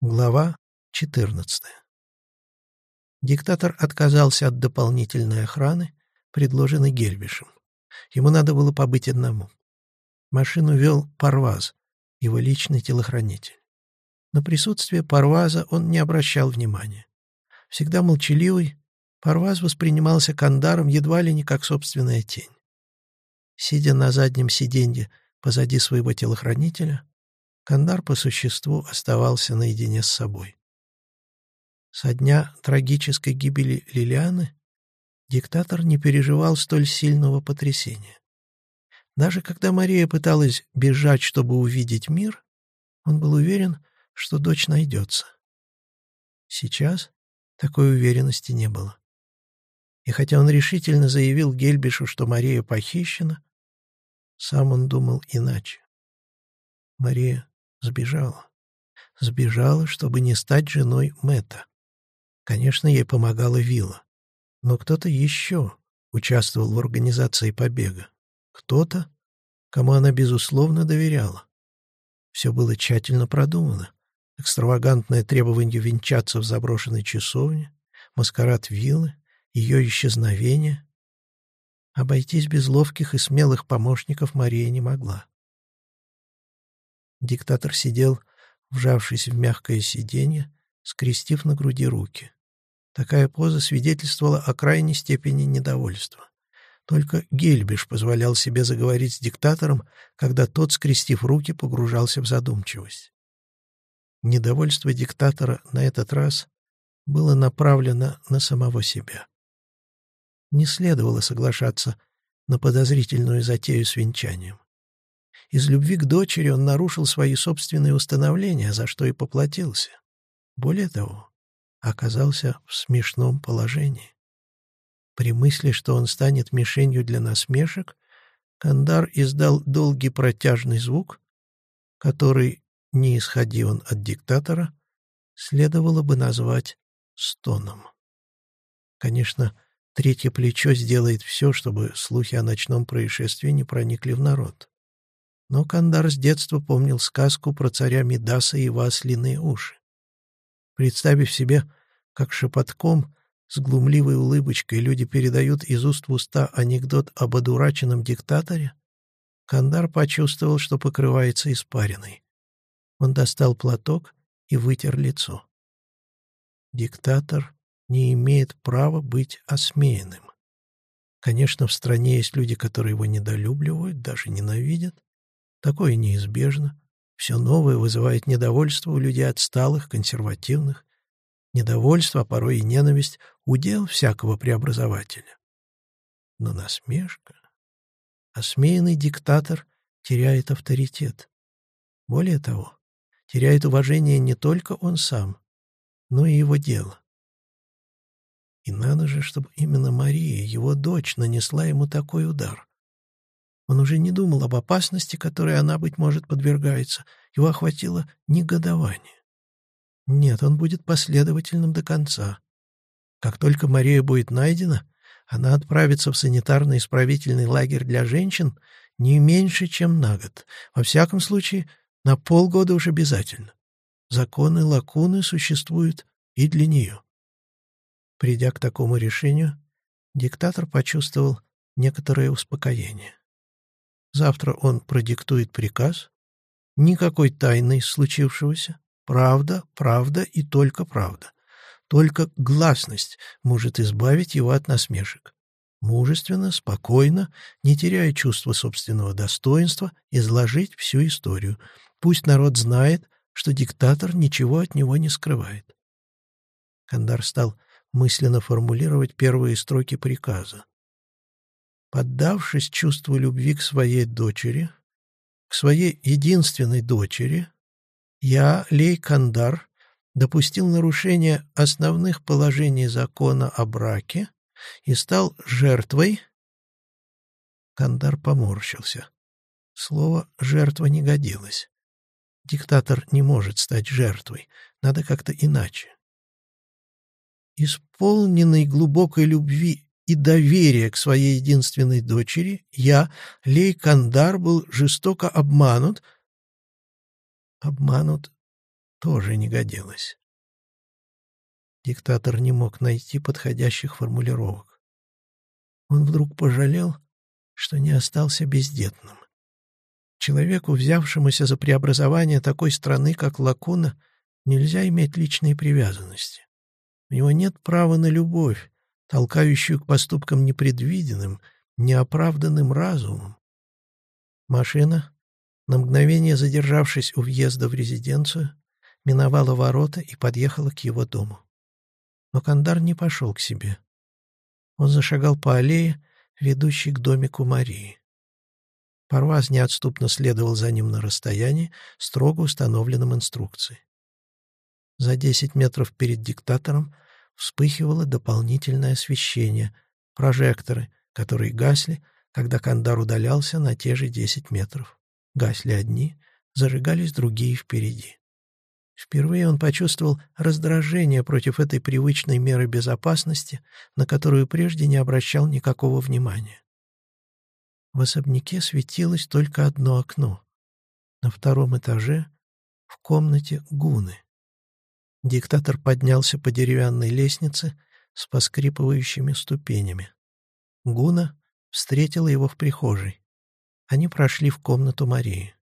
Глава 14. Диктатор отказался от дополнительной охраны, предложенной Гельбишем. Ему надо было побыть одному. Машину вел Парваз, его личный телохранитель. На присутствие Парваза он не обращал внимания. Всегда молчаливый, Парваз воспринимался Кандаром едва ли не как собственная тень. Сидя на заднем сиденье позади своего телохранителя, Кандар по существу оставался наедине с собой. Со дня трагической гибели Лилианы диктатор не переживал столь сильного потрясения. Даже когда Мария пыталась бежать, чтобы увидеть мир, он был уверен, что дочь найдется. Сейчас такой уверенности не было. И хотя он решительно заявил Гельбишу, что Мария похищена, сам он думал иначе. Мария Сбежала. Сбежала, чтобы не стать женой Мэтта. Конечно, ей помогала Вилла. Но кто-то еще участвовал в организации побега. Кто-то, кому она, безусловно, доверяла. Все было тщательно продумано. Экстравагантное требование венчаться в заброшенной часовне, маскарад виллы, ее исчезновение. Обойтись без ловких и смелых помощников Мария не могла. Диктатор сидел, вжавшись в мягкое сиденье, скрестив на груди руки. Такая поза свидетельствовала о крайней степени недовольства. Только Гельбиш позволял себе заговорить с диктатором, когда тот, скрестив руки, погружался в задумчивость. Недовольство диктатора на этот раз было направлено на самого себя. Не следовало соглашаться на подозрительную затею с венчанием. Из любви к дочери он нарушил свои собственные установления, за что и поплатился. Более того, оказался в смешном положении. При мысли, что он станет мишенью для насмешек, Кандар издал долгий протяжный звук, который, не исходи он от диктатора, следовало бы назвать стоном. Конечно, третье плечо сделает все, чтобы слухи о ночном происшествии не проникли в народ. Но Кандар с детства помнил сказку про царя Мидаса и его ослиные уши. Представив себе, как шепотком, с глумливой улыбочкой люди передают из уст в уста анекдот об одураченном диктаторе, Кандар почувствовал, что покрывается испариной. Он достал платок и вытер лицо. Диктатор не имеет права быть осмеянным. Конечно, в стране есть люди, которые его недолюбливают, даже ненавидят. Такое неизбежно. Все новое вызывает недовольство у людей отсталых, консервативных. Недовольство, а порой и ненависть — удел всякого преобразователя. Но насмешка... Осмеянный диктатор теряет авторитет. Более того, теряет уважение не только он сам, но и его дело. И надо же, чтобы именно Мария, его дочь, нанесла ему такой удар. Он уже не думал об опасности, которой она, быть может, подвергается. Его охватило негодование. Нет, он будет последовательным до конца. Как только Мария будет найдена, она отправится в санитарный исправительный лагерь для женщин не меньше, чем на год. Во всяком случае, на полгода уж обязательно. Законы лакуны существуют и для нее. Придя к такому решению, диктатор почувствовал некоторое успокоение. Завтра он продиктует приказ. Никакой тайны случившегося. Правда, правда и только правда. Только гласность может избавить его от насмешек. Мужественно, спокойно, не теряя чувства собственного достоинства, изложить всю историю. Пусть народ знает, что диктатор ничего от него не скрывает. Кандар стал мысленно формулировать первые строки приказа. Поддавшись чувству любви к своей дочери, к своей единственной дочери, я, Лей Кандар, допустил нарушение основных положений закона о браке и стал жертвой... Кандар поморщился. Слово «жертва» не годилось. Диктатор не может стать жертвой, надо как-то иначе. Исполненный глубокой любви и доверия к своей единственной дочери, я, Лей Кандар, был жестоко обманут. Обманут тоже не годилось. Диктатор не мог найти подходящих формулировок. Он вдруг пожалел, что не остался бездетным. Человеку, взявшемуся за преобразование такой страны, как Лакуна, нельзя иметь личные привязанности. У него нет права на любовь, толкающую к поступкам непредвиденным, неоправданным разумом. Машина, на мгновение задержавшись у въезда в резиденцию, миновала ворота и подъехала к его дому. Но Кандар не пошел к себе. Он зашагал по аллее, ведущей к домику Марии. Парваз неотступно следовал за ним на расстоянии, строго установленном инструкцией. За десять метров перед диктатором вспыхивало дополнительное освещение, прожекторы, которые гасли, когда Кандар удалялся на те же десять метров. Гасли одни, зажигались другие впереди. Впервые он почувствовал раздражение против этой привычной меры безопасности, на которую прежде не обращал никакого внимания. В особняке светилось только одно окно. На втором этаже, в комнате Гуны. Диктатор поднялся по деревянной лестнице с поскрипывающими ступенями. Гуна встретила его в прихожей. Они прошли в комнату Марии.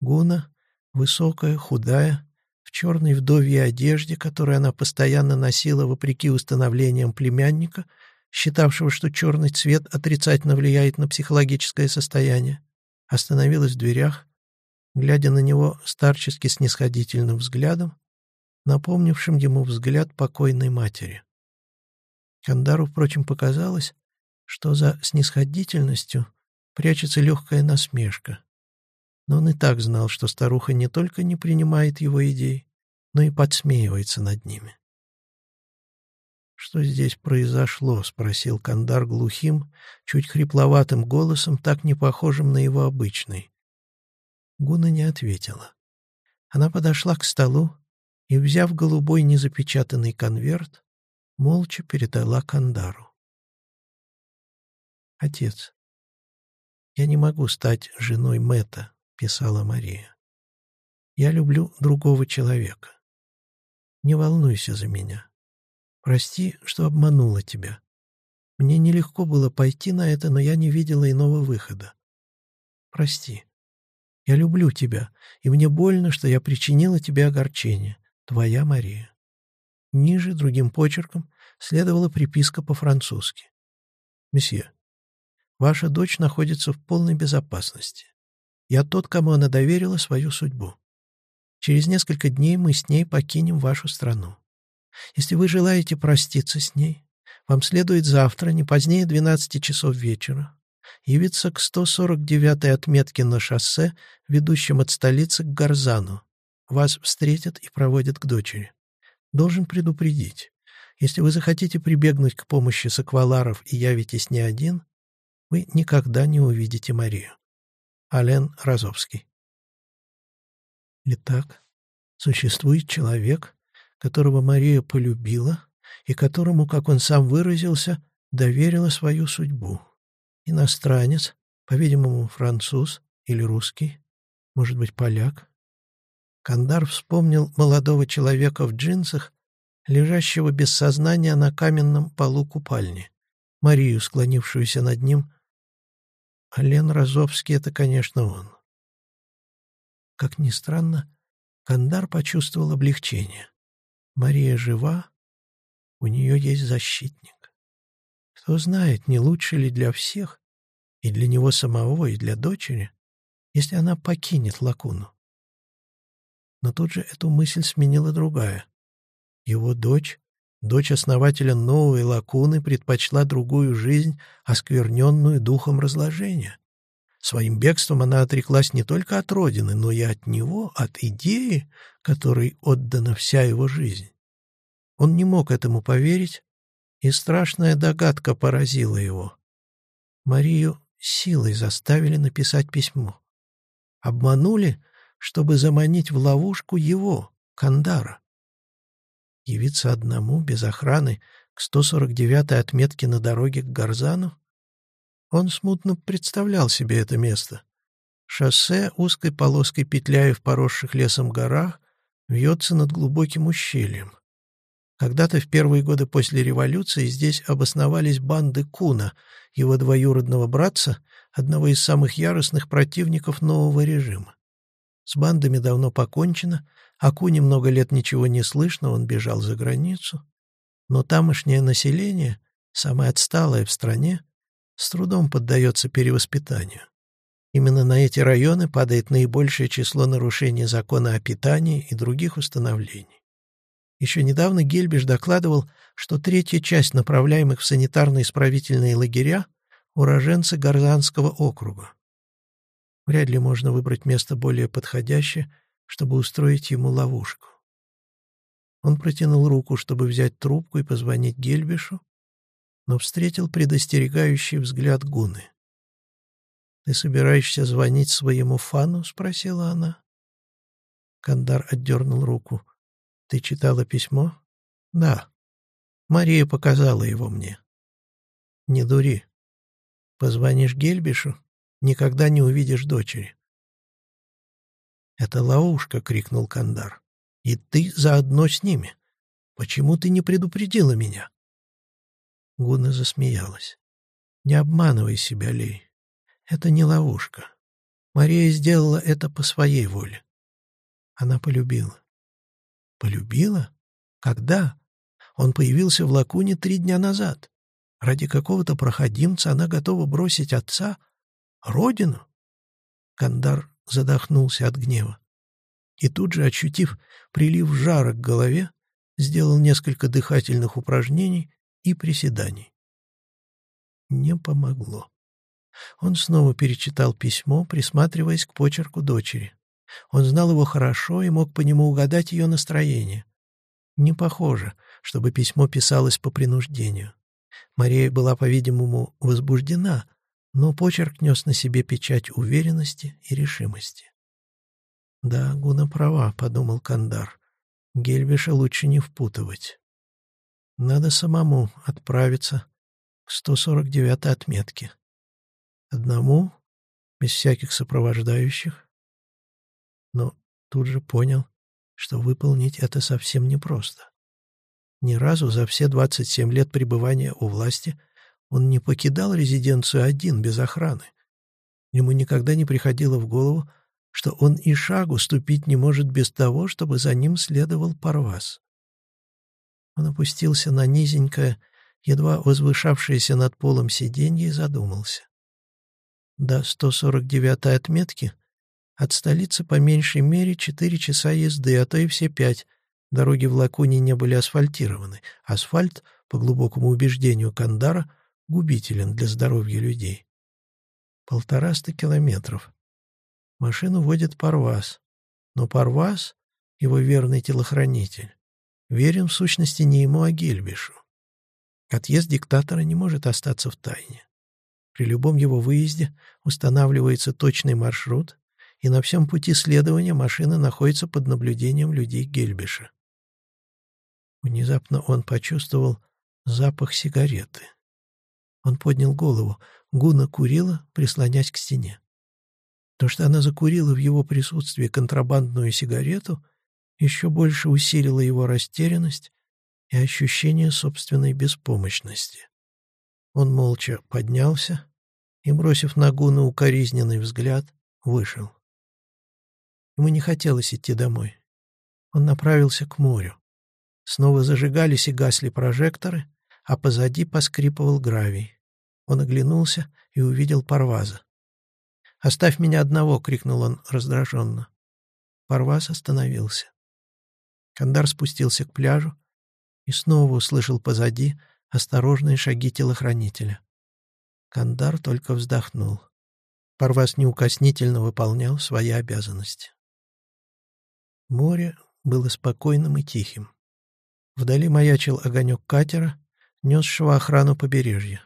Гуна Высокая, худая, в черной вдовьей одежде, которую она постоянно носила вопреки установлениям племянника, считавшего, что черный цвет отрицательно влияет на психологическое состояние, остановилась в дверях, глядя на него старчески снисходительным взглядом, напомнившим ему взгляд покойной матери. Кандару, впрочем, показалось, что за снисходительностью прячется легкая насмешка но он и так знал, что старуха не только не принимает его идей, но и подсмеивается над ними. «Что здесь произошло?» — спросил Кандар глухим, чуть хрипловатым голосом, так не похожим на его обычный. Гуна не ответила. Она подошла к столу и, взяв голубой незапечатанный конверт, молча передала Кандару. «Отец, я не могу стать женой Мэтта писала Мария. «Я люблю другого человека. Не волнуйся за меня. Прости, что обманула тебя. Мне нелегко было пойти на это, но я не видела иного выхода. Прости. Я люблю тебя, и мне больно, что я причинила тебе огорчение. Твоя Мария». Ниже, другим почерком, следовала приписка по-французски. «Месье, ваша дочь находится в полной безопасности. Я тот, кому она доверила свою судьбу. Через несколько дней мы с ней покинем вашу страну. Если вы желаете проститься с ней, вам следует завтра, не позднее 12 часов вечера, явиться к 149-й отметке на шоссе, ведущем от столицы к Гарзану. Вас встретят и проводят к дочери. Должен предупредить, если вы захотите прибегнуть к помощи сакваларов и явитесь не один, вы никогда не увидите Марию. Ален Розовский. Итак, существует человек, которого Мария полюбила и которому, как он сам выразился, доверила свою судьбу. Иностранец, по-видимому, француз или русский, может быть, поляк. Кандар вспомнил молодого человека в джинсах, лежащего без сознания на каменном полу купальни, Марию, склонившуюся над ним а Лен Розовский — это, конечно, он. Как ни странно, Кандар почувствовал облегчение. Мария жива, у нее есть защитник. Кто знает, не лучше ли для всех, и для него самого, и для дочери, если она покинет Лакуну. Но тут же эту мысль сменила другая. Его дочь Дочь основателя новой лакуны предпочла другую жизнь, оскверненную духом разложения. Своим бегством она отреклась не только от родины, но и от него, от идеи, которой отдана вся его жизнь. Он не мог этому поверить, и страшная догадка поразила его. Марию силой заставили написать письмо. Обманули, чтобы заманить в ловушку его, Кандара. Явиться одному, без охраны, к 149-й отметке на дороге к Гарзану? Он смутно представлял себе это место. Шоссе, узкой полоской петляя в поросших лесом горах, вьется над глубоким ущельем. Когда-то в первые годы после революции здесь обосновались банды Куна, его двоюродного братца, одного из самых яростных противников нового режима. С бандами давно покончено, о Куне много лет ничего не слышно, он бежал за границу. Но тамошнее население, самое отсталое в стране, с трудом поддается перевоспитанию. Именно на эти районы падает наибольшее число нарушений закона о питании и других установлений. Еще недавно Гельбиш докладывал, что третья часть направляемых в санитарно-исправительные лагеря – уроженцы Горзанского округа. Вряд ли можно выбрать место более подходящее, чтобы устроить ему ловушку. Он протянул руку, чтобы взять трубку и позвонить Гельбишу, но встретил предостерегающий взгляд Гуны. «Ты собираешься звонить своему фану?» — спросила она. Кандар отдернул руку. «Ты читала письмо?» «Да. Мария показала его мне». «Не дури. Позвонишь Гельбишу, никогда не увидишь дочери». «Это ловушка!» — крикнул Кандар. «И ты заодно с ними. Почему ты не предупредила меня?» Гуна засмеялась. «Не обманывай себя, Лей. Это не ловушка. Мария сделала это по своей воле. Она полюбила. Полюбила? Когда? Он появился в Лакуне три дня назад. Ради какого-то проходимца она готова бросить отца, родину. Кандар задохнулся от гнева. И тут же, ощутив прилив жара к голове, сделал несколько дыхательных упражнений и приседаний. Не помогло. Он снова перечитал письмо, присматриваясь к почерку дочери. Он знал его хорошо и мог по нему угадать ее настроение. Не похоже, чтобы письмо писалось по принуждению. Мария была, по-видимому, возбуждена, но почерк нес на себе печать уверенности и решимости. «Да, Гуна права», — подумал Кандар. «Гельвиша лучше не впутывать. Надо самому отправиться к 149-й отметке. Одному, без всяких сопровождающих. Но тут же понял, что выполнить это совсем непросто. Ни разу за все 27 лет пребывания у власти он не покидал резиденцию один, без охраны. Ему никогда не приходило в голову, что он и шагу ступить не может без того, чтобы за ним следовал Парвас. Он опустился на низенькое, едва возвышавшееся над полом сиденье и задумался. До 149-й отметки от столицы по меньшей мере 4 часа езды, а то и все пять. Дороги в Лакуне не были асфальтированы. Асфальт, по глубокому убеждению Кандара, губителен для здоровья людей. Полтораста километров. Машину водит Парвас. Но Парвас, его верный телохранитель, верен в сущности не ему, а Гельбишу. Отъезд диктатора не может остаться в тайне. При любом его выезде устанавливается точный маршрут, и на всем пути следования машина находится под наблюдением людей Гельбиша. Внезапно он почувствовал запах сигареты. Он поднял голову. Гуна курила, прислонясь к стене. То, что она закурила в его присутствии контрабандную сигарету, еще больше усилило его растерянность и ощущение собственной беспомощности. Он молча поднялся и, бросив на Гуна укоризненный взгляд, вышел. Ему не хотелось идти домой. Он направился к морю. Снова зажигались и гасли прожекторы, а позади поскрипывал гравий. Он оглянулся и увидел Парваза. «Оставь меня одного!» — крикнул он раздраженно. Парваз остановился. Кандар спустился к пляжу и снова услышал позади осторожные шаги телохранителя. Кандар только вздохнул. Парвас неукоснительно выполнял свои обязанности. Море было спокойным и тихим. Вдали маячил огонек катера, несшего охрану побережья.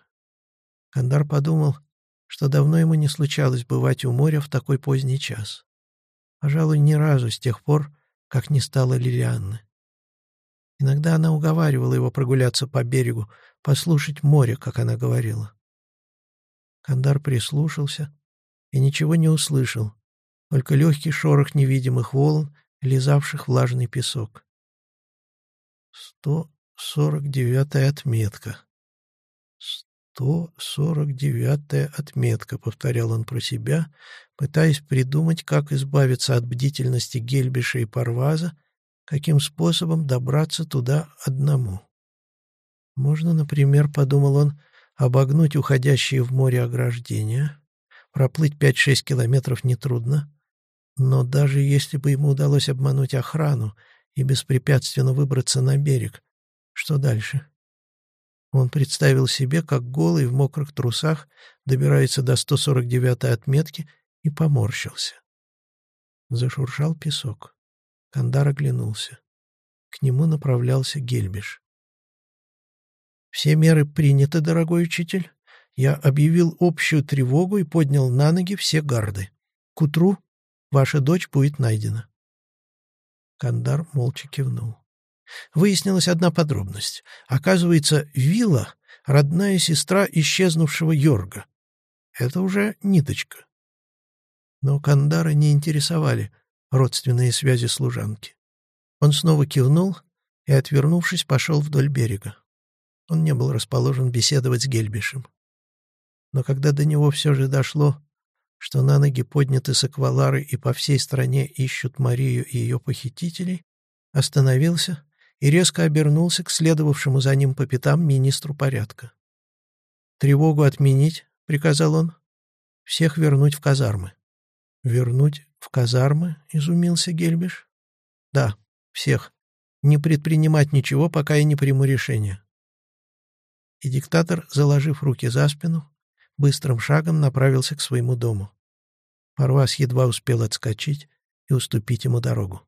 Кандар подумал, что давно ему не случалось бывать у моря в такой поздний час. Пожалуй, ни разу с тех пор, как не стало Лилианны. Иногда она уговаривала его прогуляться по берегу, послушать море, как она говорила. Кандар прислушался и ничего не услышал, только легкий шорох невидимых волн, лизавших влажный песок. Сто сорок девятая отметка. Сто сорок девятая отметка, повторял он про себя, пытаясь придумать, как избавиться от бдительности Гельбиша и Парваза, каким способом добраться туда одному. Можно, например, подумал он, обогнуть уходящие в море ограждения. Проплыть пять-шесть километров нетрудно. Но даже если бы ему удалось обмануть охрану и беспрепятственно выбраться на берег, что дальше? Он представил себе, как голый в мокрых трусах добирается до 149-й отметки и поморщился. Зашуршал песок. Кандар оглянулся. К нему направлялся Гельбиш. «Все меры приняты, дорогой учитель. Я объявил общую тревогу и поднял на ноги все гарды. К утру ваша дочь будет найдена». Кандар молча кивнул. Выяснилась одна подробность. Оказывается, Вилла — родная сестра исчезнувшего Йорга. Это уже ниточка. Но Кандара не интересовали родственные связи служанки. Он снова кивнул и, отвернувшись, пошел вдоль берега. Он не был расположен беседовать с Гельбишем. Но когда до него все же дошло, что на ноги подняты саквалары и по всей стране ищут Марию и ее похитителей, остановился и резко обернулся к следовавшему за ним по пятам министру порядка. «Тревогу отменить», — приказал он, — «всех вернуть в казармы». «Вернуть в казармы?» — изумился Гельбиш. «Да, всех. Не предпринимать ничего, пока я не приму решение и диктатор, заложив руки за спину, быстрым шагом направился к своему дому. Парвас едва успел отскочить и уступить ему дорогу.